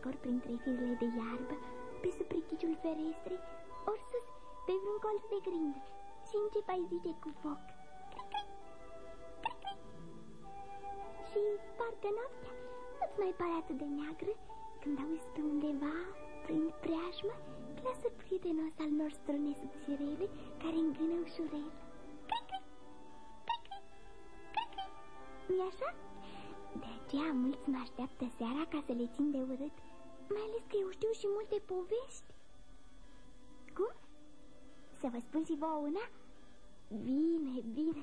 și mă strecor printre firele de iarbă, pe suprichiciul ferestrei, ori sus, pe vreun colț de grindă și încep a zice cu foc. Și parcă noaptea nu-ți mai pare atât de neagră când auzi pe undeva, prin preajmă, glasul prietenos al nostru nesubțirele care îngână ușurel. nu-i așa? De aceea mulți mă așteaptă seara ca să le țin de urât, mai ales că eu știu și multe povești. Cum? Să vă spun și vouă una? Bine, bine,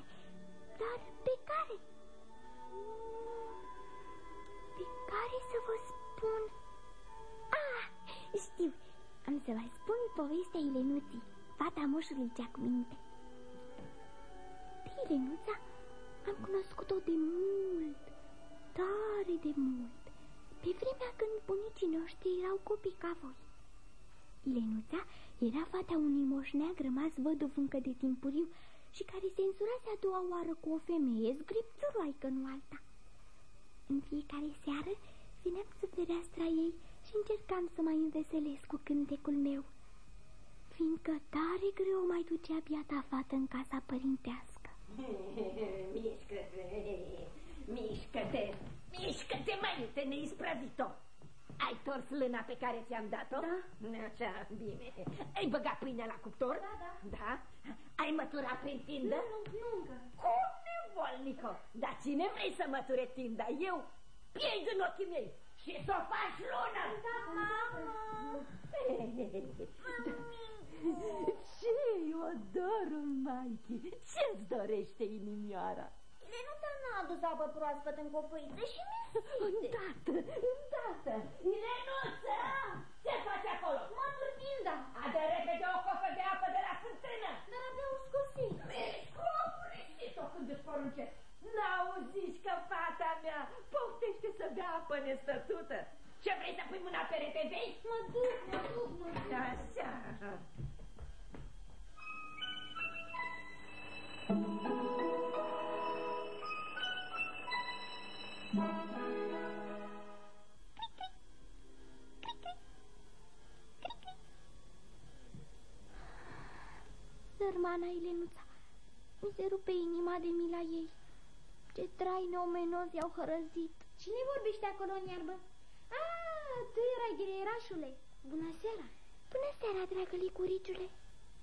dar pe care? Pe care să vă spun? Ah, știu, am să vă spun povestea Ilenuții, fata moșului cea cu minte. Pe Ilenuța am cunoscut-o de mult, tare de mult, pe vremea când bunicii noștri erau copii ca voi. Lenuța era fata unui moșneag rămas văduv încă de timpuriu și care se însurase a doua oară cu o femeie zgripțuroaică, nu alta. În fiecare seară veneam sub fereastra ei și încercam să mai înveselesc cu cântecul meu, fiindcă tare greu mai ducea biata fată în casa părintească. Mișcă-te, mișcă-te, mișcă-te, măiute, neisprăvit-o! Ai tors lâna pe care ți-am dat-o? Da. Așa, bine. Ai băgat pâinea la cuptor? Da, da. Da? Ai măturat prin tindă? Nu, nu, nu încă. Cum, nevolnico? Dar cine vrei să măture tinda? Eu? Piei în ochii mei și să o faci lună! Da, mamă! Ce odorul, Maichi? Ce-ți dorește inimioara? Lenuța n-a adus apă proaspătă în copăiță și mi Îndată, îndată! Ilenuță! Ce faci acolo? Mă turtinda! Adă repede o cofă de apă de la fântână! Dar abia o scosi. Mișco, când îți poruncesc! N-auziți că fata mea poftește să bea apă nestătută? Ce vrei să pui mâna pe repedei? Mă duc, mă duc, mă duc. Așa. Sărmana Ilenuța, mi se rupe inima de mila ei. Ce trai neomenos i-au hărăzit. Cine vorbește acolo în iarbă? Ah, tu erai greierașule. Bună seara. Bună seara, dragă licuriciule.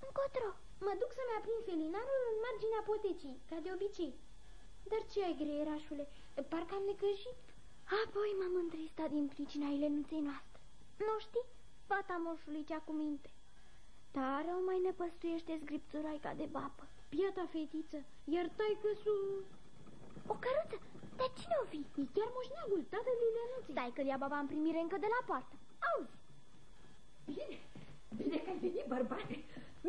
Încotro. Mă duc să-mi aprind felinarul în marginea potecii, ca de obicei. Dar ce ai, greierașule? Parcă am necăjit. Apoi m-am întristat din pricina Ilenuței noastre. Nu știi? Fata moșului cea cu minte. Tare o mai nepăstuiește zgripțuraica de babă. Piata fetiță, iar taică su... O căruță? Dar cine o fi? E chiar moșneagul, tatăl Ilenuței. Stai că ia baba în primire încă de la poartă. Auzi, Bine, bine că ai venit, bărbate.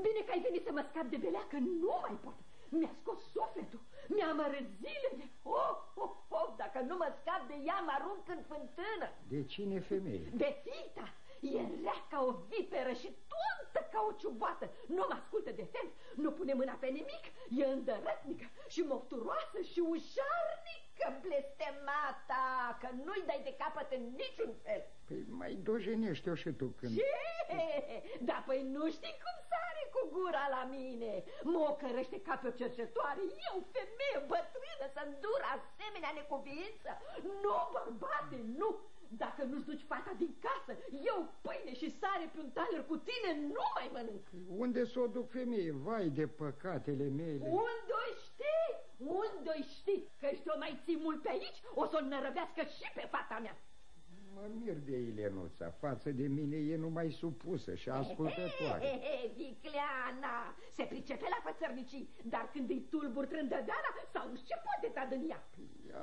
Bine că ai venit să mă scap de belea, că nu mai pot. Mi-a scos sufletul, mi-a amărât zilele. Oh, oh, oh, dacă nu mă scap de ea, mă arunc în fântână. De cine femeie? De fita. E rea ca o viperă și tontă ca o ciubată. Nu mă ascultă de fel, nu pune mâna pe nimic. E îndărătnică și mofturoasă și ușarnică, blestemata, că nu-i dai de capăt în niciun fel. Păi mai dojenește-o și tu când... Ce? Da, păi nu știi cum sare cu gura la mine. Mă ocărăște ca pe o cercetoare. Eu, femeie bătrână, să îndur asemenea necuvință. Nu, bărbate, nu. Dacă nu-ți duci fata din casă, eu pâine și sare pe un taler cu tine nu mai mănânc. Unde să o duc femeie? Vai de păcatele mele. Unde o știi? Unde o știi? Că ești o mai ții mult pe aici, o să o nărăvească și pe fata mea. Mă mir de Ilenuța. Față de mine e numai supusă și ascultătoare. He, he, he, Vicleana, se pricepe la fățărnicii, dar când îi tulbur trândădeala, sau ce poate ta din ea?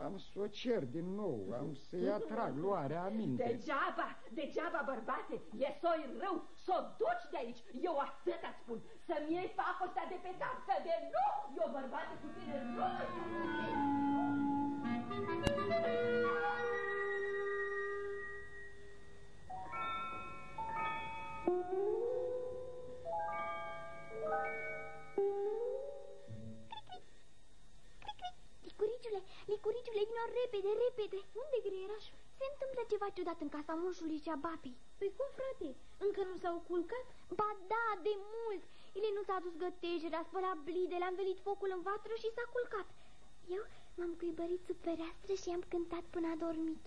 Am să o cer din nou, am să-i atrag luarea aminte. Degeaba, degeaba, bărbate, e soi rău, s-o duci de aici, eu atât îți spun, să-mi iei pacostea de pe cap, că de nu, eu bărbate cu tine nu. Licuriciule, licuriciule, vino repede, repede. Unde intrat în casa moșului și a babei. Păi cum, frate? Încă nu s-au culcat? Ba da, de mult. Ele nu s-a dus gătejere, a spălat blide, le-a învelit focul în vatră și s-a culcat. Eu m-am cuibărit sub fereastră și am cântat până a dormit.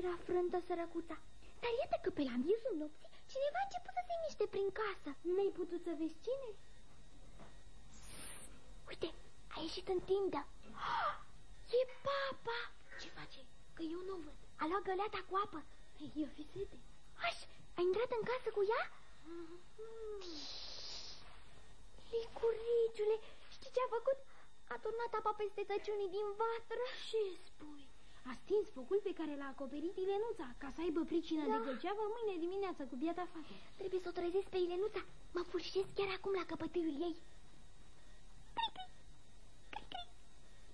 Era frântă sărăcuța. Dar iată că pe la miezul nopții cineva a început să se miște prin casă. N-ai putut să vezi cine? Uite, a ieșit în tindă. E papa! Ce face? Că eu nu văd. A luat găleata cu apă. Eu fi sete. Aș, a intrat în casă cu ea? Licuriciule, știi ce a făcut? A turnat apa peste tăciunii din vatră. Ce spui? A stins focul pe care l-a acoperit Ilenuța ca să aibă pricină Da. de gălceavă mâine dimineață cu biata fată. Trebuie să o trezesc pe Ilenuța. Mă fulșesc chiar acum la căpătâiul ei. Cric, cric, cric, cric.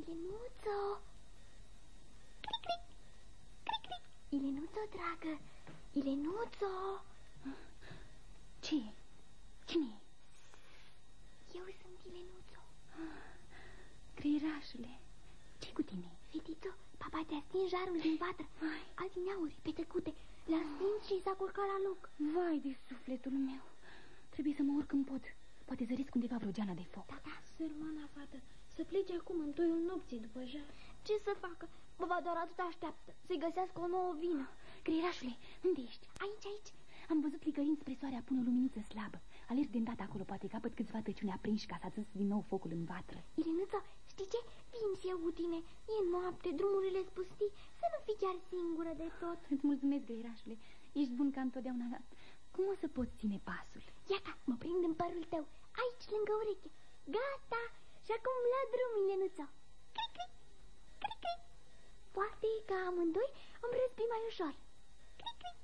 Ilenuțo! Cric, cric, cric, cric. Ilenuțo, dragă! Ilenuțo! Ce e? Cine e? Eu sunt Ilenuțo. Greierașule, ce cu tine? Fetițo, papa te-a stins jarul din vatră. Adineauri, pe tăcute. L-a stins și s-a culcat la loc. Vai de sufletul meu. Trebuie să mă urc când pot. Poate zăresc undeva vreo geană de foc. Da, da. Sărmana fată, să plece acum în toiul nopții după jar. Ce să facă? Baba doar atât așteaptă. Să-i găsească o nouă vină. Greierașule, unde ești? Aici, aici. Am văzut licărind spre soare apun o luminiță slabă. Alerg de îndată acolo, poate capăt câțiva tăciuni aprinși ca să atâs din nou focul în vatră. Ilenuță, știi ce? Vin și eu cu tine. E noapte, drumurile spustii. Să nu fii chiar singură de tot. Îți mulțumesc, greierașule. Ești bun ca întotdeauna, dar cum o să poți ține pasul? Iată, mă prind în părul tău. Aici, lângă ureche. Gata. Și acum la drum, Ilenuță. Cric, cric, cric, cric. Poate ca amândoi îmi răspi mai ușor. Cric, cric,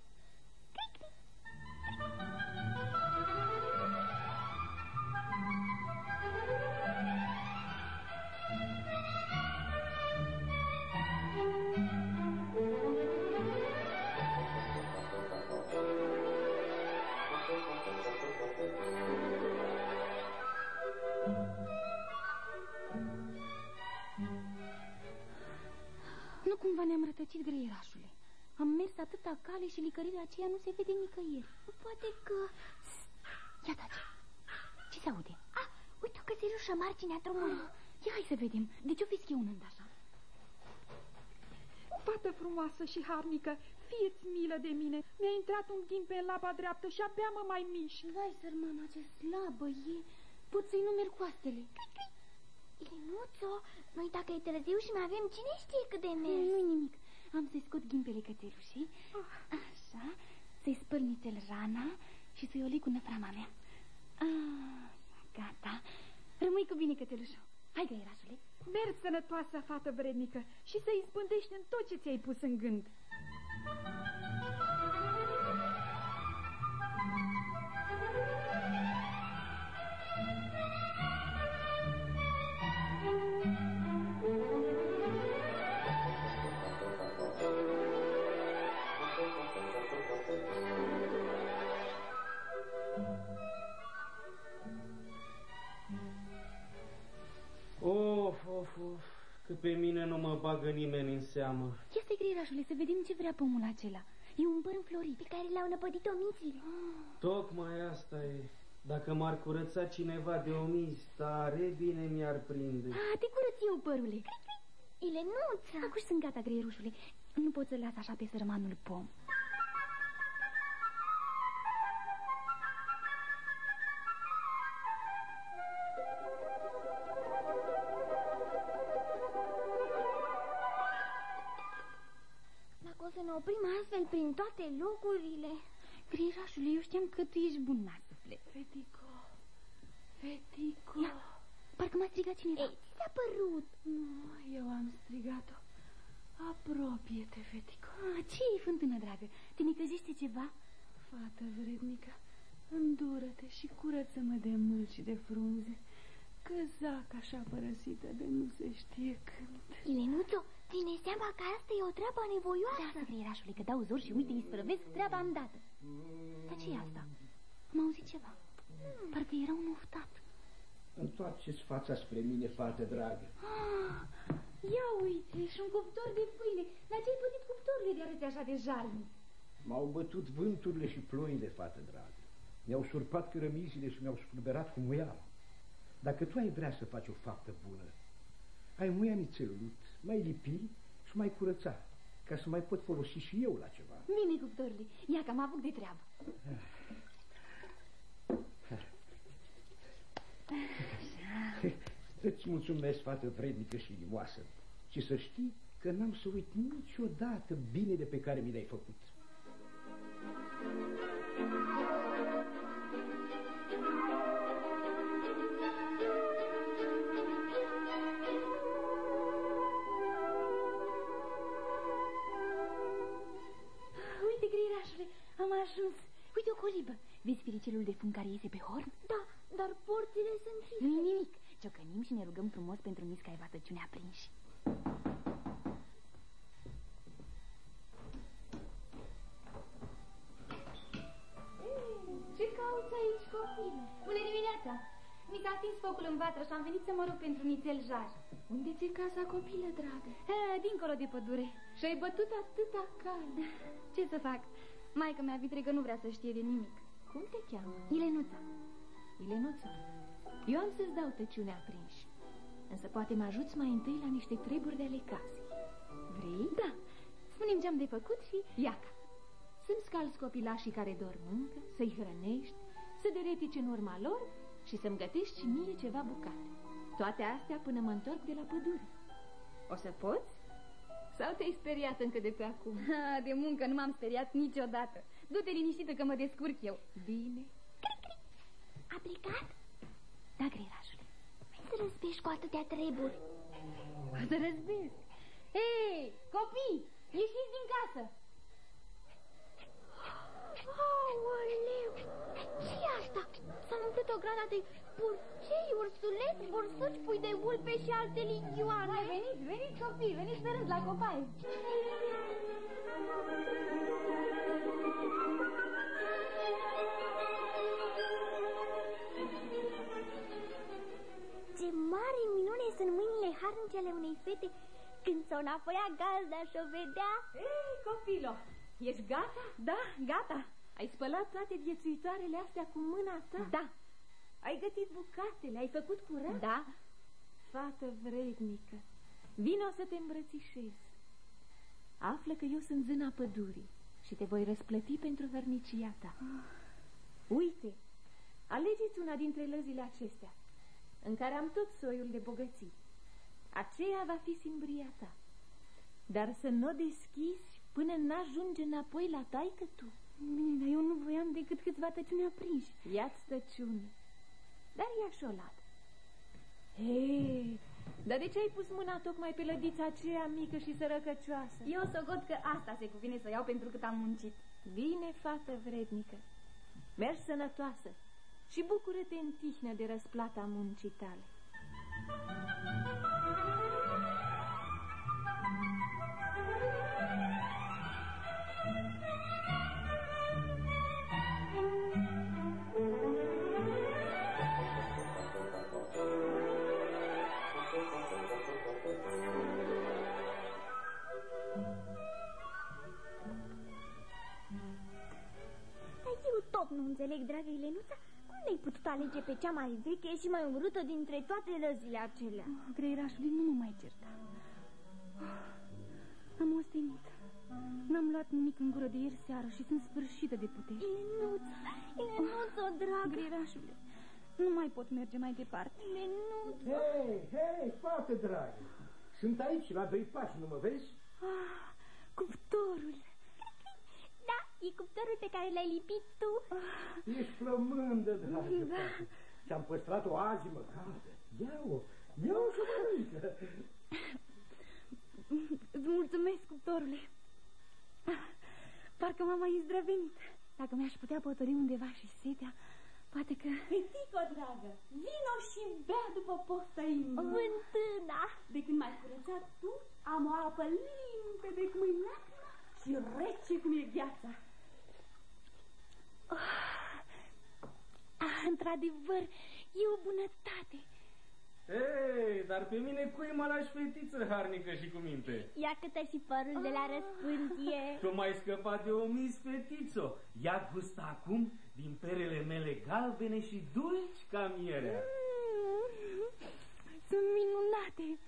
cumva ne-am rătăcit, greierașule. Am mers atâta cale și licărirea aceea nu se vede nicăieri. Poate că... Ia taci. Ce se aude? Ah, uite că se rușă marginea drumului. Ia hai să vedem. De ce-o fi schiunând așa? Fată frumoasă și harnică, fieți milă de mine. Mi-a intrat un ghimpe în laba dreaptă și abia mă mai mișc. Vai, sărmana, ce slabă e. Pot să-i numeri coastele. Ilenuțo, noi dacă e târziu și mai avem cine știe cât de Nu mers. i nimic. Am să-i scot ghimpele cățelușii. Așa. Să-i spăl nițel rana și să-i o leg cu năframa mea. Ah, gata. Rămâi cu bine, cățelușul. Hai, găierașule. Mergi sănătoasă, fată vrednică, și să izbândești în tot ce ți-ai pus în gând. Of, of, of, că pe mine nu mă bagă nimeni în seamă. Ia stai, găierașule, să vedem ce vrea pomul acela. E un păr înflorit. Pe care le-au năpădit omițile. Tocmai asta e. Dacă m-ar curăța cineva de omiz, tare bine mi-ar prinde. Ah, te curăț eu, părule. Ilenuța! Acum sunt gata, greierușule. Nu pot să las așa pe sărmanul pom. Toate locurile... Greirașule, eu știam că tu ești bun la suflet. Fetico, Fetico. Ia, parcă m-a strigat cineva. Ei, ți s-a părut? Nu, eu am strigat-o. Apropie-te, Fetico. Ah, ce e, fântână dragă? Te necăjește ceva? Fată vrednică, îndură-te și curăță-mă de mâl și de frunze. Că zac așa părăsită de nu se știe când. Ilenuțo, ține seama că asta e o treabă nevoioasă. Lasă, greirașule, că dau zor și uite, îi sprăvesc treaba îndată. Dar ce e asta? Am auzit ceva. Parcă era un oftat. Întoarceți fața spre mine, fată dragă. Ah, Ia uite, și un cuptor de pâine. La ce ai pătit cuptorile de arăți așa de jalnic? M-au bătut vânturile și ploile, fată dragă. Mi-au surpat cărămizile și mi-au spulberat cu muială. Dacă tu ai vrea să faci o faptă bună, ai muia nițelut, mai lipi și mai curăța, ca să mai pot folosi și eu la ceva. Bine, cuptorile, ia că am avut de treabă. Îți mulțumesc, fată vrednică și inimoasă. Și să știi că n-am să uit niciodată binele pe care mi l-ai făcut. Vezi firicelul de fum care iese pe horn? Da, dar porțile sunt fixe. Nu-i nimic. Ciocănim și ne rugăm frumos pentru nisca evatăciune aprinși. Ce cauți aici, copile? Bună dimineața! Mi s-a stins focul în vatră și am venit să mă rog pentru nițel jar. Unde ți casa, copilă dragă? Ha, dincolo de pădure. Și ai bătut atâta cale. Ce să fac? Maica mea vitregă nu vrea să știe de nimic. Cum te cheamă? Ilenuța. Ilenuță, eu am să-ți dau tăciunea aprinși. Însă poate mă ajuți mai întâi la niște treburi de ale casei. Vrei? Da, spunem ce am de făcut și iaca. Să-mi scalzi copilașii care dorm încă, să-i hrănești, să deretici în urma lor și să-mi gătești și mie ceva bucate. Toate astea până mă întorc de la pădure. O să poți? Sau te-ai speriat încă de pe acum? Ha, de muncă nu m-am speriat niciodată. Du-te liniștită că mă descurc eu. Bine. A plecat? Da, greierașule. Hai să răzbești cu atâtea treburi. O să răzbesc. Hei, copii, ieșiți din casă. Aoleu! ce asta? S-a umplut o grada de purcei, ursuleți, bursuci, pui de vulpe și alte ligioane. Hai, veniți, veniți, copii, veniți pe rând la copaie. Mâinile harnicele unei fete când s-o înapoia gazda și-o vedea. Ei, copilo, ești gata? Da, gata. Ai spălat toate viețuitoarele astea cu mâna ta? Da, Ai gătit bucatele, ai făcut curat? da. Fată vrednică, vino să te îmbrățișez. Află că eu sunt zâna pădurii și te voi răsplăti pentru hărnicia ta. Uite, alegeți una dintre lăzile acestea, în care am tot soiul de bogății. Aceea va fi simbria ta. Dar să nu o deschizi până n-ajunge înapoi la taică tu. Bine, dar eu nu voiam decât câțiva tăciuni aprinși. Ia-ți tăciune, dar ia și o lată. Hei, dar de ce ai pus mâna tocmai pe lădița aceea mică și sărăcăcioasă? Eu socot că asta se cuvine să iau pentru cât am muncit. Bine, fată vrednică, mergi sănătoasă și bucură-te în tihnă de răsplata muncii tale. Eu tot nu înțeleg, dragă Elenuța, cum ne-ai putut alege pe cea mai veche și mai urâtă dintre toate lăzile acelea? Greierașului nu mă mai certa. Am ostenit. N-am luat nimic în gură de ieri seară și sunt sfârșită de puteri. Elenuța, Elenuța, dragă, Greierașule, nu mai pot merge mai departe. Elenuța. Hei, hei, fată dragă! Sunt aici, la doi pași, nu mă vezi? Ah, cuptorul. Da, e cuptorul pe care l-ai lipit tu. Ești flămândă, dragă da. fată. Și-am păstrat o azimă caldă. Ia-o, ia-o și mănâncă. Îți mulțumesc, cuptorule. Ah, Parcă m-am mai izdrăvenit. Dacă mi-aș putea potori undeva și setea, poate că... Fetico, dragă, vino și bea după pofta inimii. Vântâna. De când m-ai curățat tu, am o apă limpede cum e lacrimă și rece cum e gheața. Ah, într-adevăr, e o bunătate. Ei, dar pe mine cui mă lași șfetiță harnică și cu minte? Ia câtă și părul de la răspântie. Tu m-ai scăpat de o mis, fetițo. Ia gust acum din perele mele galbene și dulci ca mierea. Mm, Sunt minunate!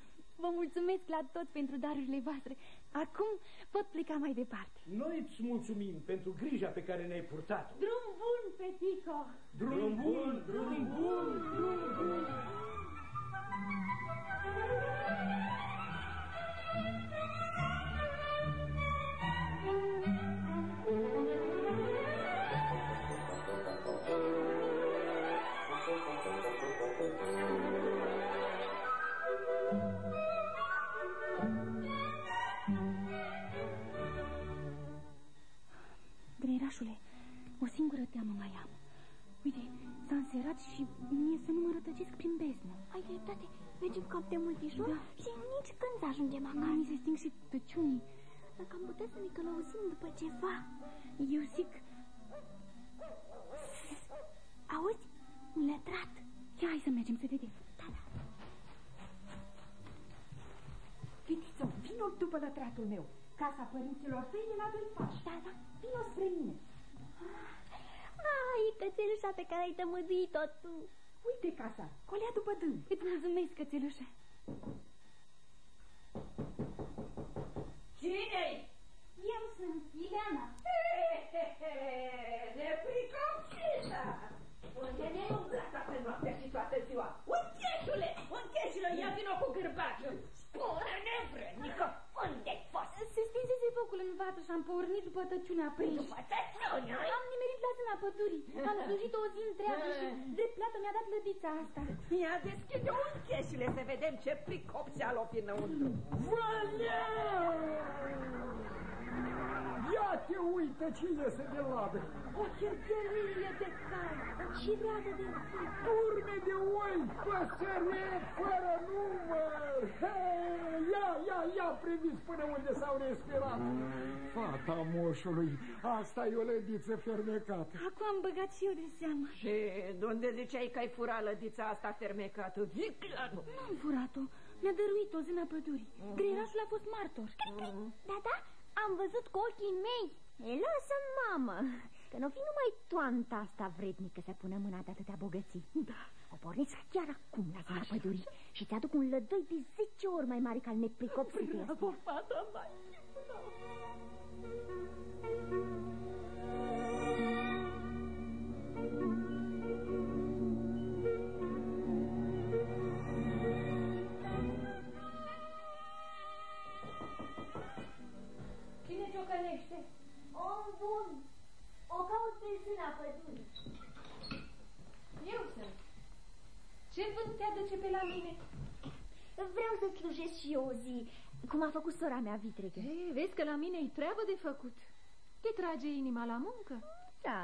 Vă mulțumesc la toți pentru darurile voastre. Acum pot pleca mai departe. Noi îți mulțumim pentru grija pe care ne-ai purtat-o. Drum bun, Petico! Drum bun, drum bun, drum bun. Greierașule, mergem cam de multișor Da. și nici când să ajungem Mă, acasă. mi se sting și tăciunii. Dacă am putea să ne călăuzim după ceva. Eu zic, Auzi? Un lătrat. ia hai să mergem să vedem. Fetițo, vino după lătratul meu. Casa părinților tăi e la doi pași. Da, da. Vino spre mine. Ai, cățelușa pe care ai tămăduit-o tu. Uite casa, colea după dâmb. Îți mulțumesc, cățelușă. Cine-i? Eu sunt Ileana. Nepricopsită! Unde ne-ai umblat toată noaptea și toată ziua? Uncheșule! Uncheșule, ia vino cu gârbaciul! Spune, nevrednică, unde-ai fost? Se stinsese focul în vatră și am pornit după tăciunea aprins. După tăciune, Am nimerit la zâna pădurii. Am slujit o zi întreagă și drept plată mi-a dat lădița asta. Ia deschide uncheșule să vedem ce pricopseal o fi înăuntru. Ia te uită ce iese de ladă. O chircherie de cai, o cireadă de fii. Urme de oi, păsări fără număr. Hei, ia, ia, ia, priviți până unde s-au respirat. Fata moșului, asta e o lădiță fermecată. Acum am băgat și eu de seamă. Și de unde ziceai că ai furat lădița asta fermecată? Viclanu! N-am furat-o. Mi-a dăruit-o zâna pădurii. Greierașul a fost martor. Da, da, am văzut cu ochii mei. E, lasă, mamă, că nu fi numai toanta asta vrednică să pună mâna de atâtea bogății. Da. O pornesc chiar acum la zona pădurii și ți-aduc un lădoi de 10 ori mai mare ca al nepricopsitului ăsta. Fata mai sora mea vitregă. E, vezi că la mine e treabă de făcut. Te trage inima la muncă? Da.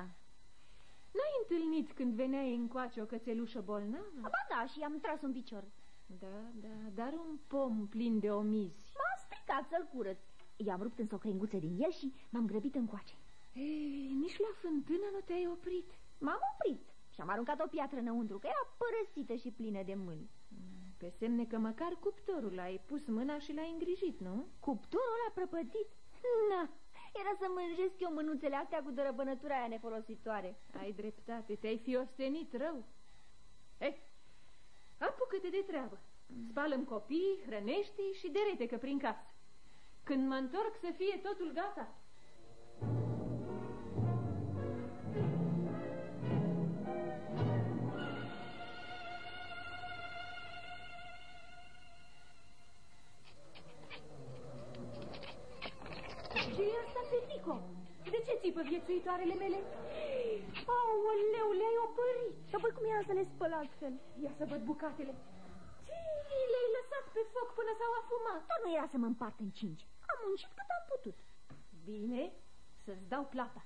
N-ai întâlnit când veneai încoace o cățelușă bolnavă? Ba da, și am tras un picior. Da, da, dar un pom plin de omizi. M-a stricat să-l curăț. I-am rupt însă o crenguță din el și m-am grăbit încoace. Ei, nici la fântână nu te-ai oprit. M-am oprit și am aruncat o piatră înăuntru, că era părăsită și plină de mâini. Pe semne că măcar cuptorul ai pus mâna și l-ai îngrijit, nu? Cuptorul a prăpădit? Na, era să mânjesc eu mânuțele astea cu dărăbănătura aia nefolositoare. Ai dreptate, te-ai fi ostenit rău. Ei, apucă-te de treabă. Spală-mi copii, hrănește și deretecă prin casă. Când mă întorc să fie totul gata. De ce țipă viețuitoarele mele? Aoleu, le-ai opărit. Și apoi cum era să le spăl altfel? Ia să văd bucatele. Ce, le-ai lăsat pe foc până s-au afumat? Tot nu era să mă împart în cinci. Am muncit cât am putut. Bine, să-ți dau plata.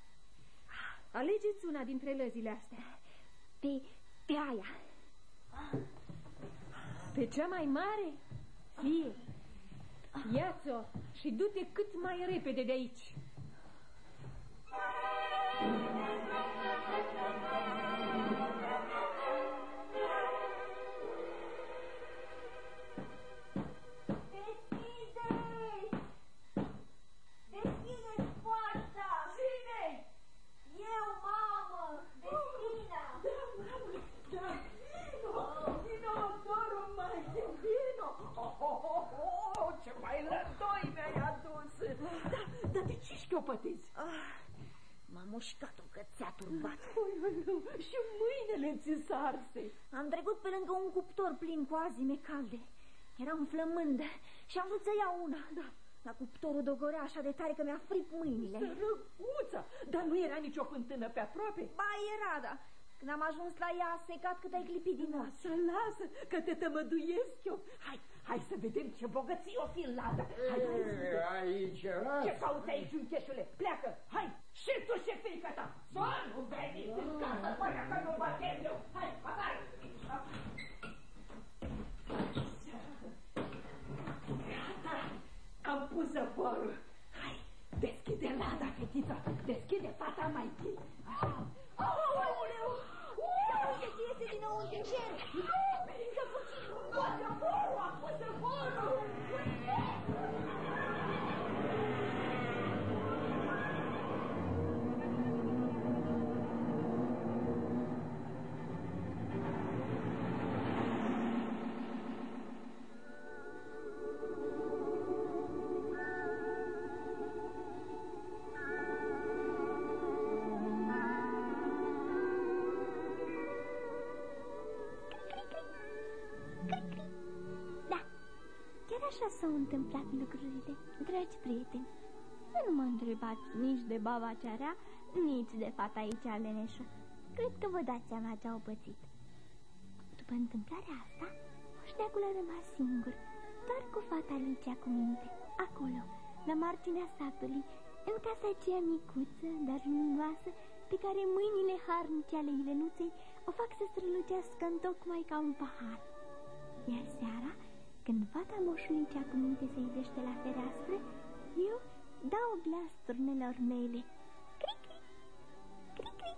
Alegeți una dintre lăzile astea. Pe, pe aia. Pe cea mai mare? Fie. Ia-ți-o și du-te cât mai repede de aici. Thank you. Un cuptor plin cu azime calde. Era un flămând și am vrut să iau una. Da. Dar cuptorul dogorea așa de tare că mi-a fript mâinile. Sărăcuța! Dar nu era nicio fântână pe aproape. Ba, era, da. Când am ajuns la ea, a secat cât ai clipit din nas. Lasă, lasă, că te tămăduiesc eu. Hai, hai să vedem ce bogății o fi în ladă. Hai, hai, E, aici era? Ce cauți aici, uncheșule? Pleacă, hai! Și tu și fiica ta! Soar, nu veniți în casă până că nu vă chem eu! Hai, afară! Gata! Am pus zăvorul! Hai, deschide lada, fetița! Deschide fata mai întâi! Aoleu! Ia uite ce iese dinăuntru, ce? Nu, așa s-au întâmplat lucrurile, dragi prieteni. Nu mă întrebați nici de baba cea rea, nici de fata aici leneșă. Cred că vă dați seama ce au pățit. După întâmplarea asta, moșneacul a rămas singur, doar cu fata Alicia cu minte, acolo, la marginea satului, în casa aceea micuță, dar luminoasă, pe care mâinile harnice ale Ilenuței o fac să strălucească în tocmai ca un pahar. Iar seara, când fata moșului cea cu minte se ivește la fereastră, eu dau glas turnelor mele. Cri-cri, cri-cri,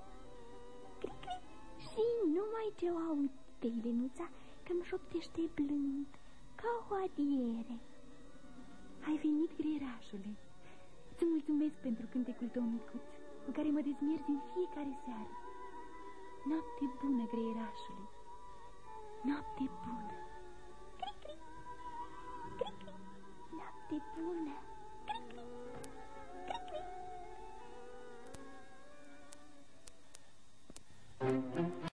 cri-cri. Și numai ce o aud pe Ilenuța că îmi șoptește blând, ca o adiere. Ai venit, greierașule. Îți mulțumesc pentru cântecul tău micuț, cu care mă dezmierzi în fiecare seară. Noapte bună, greierașule. Noapte bună. de luna.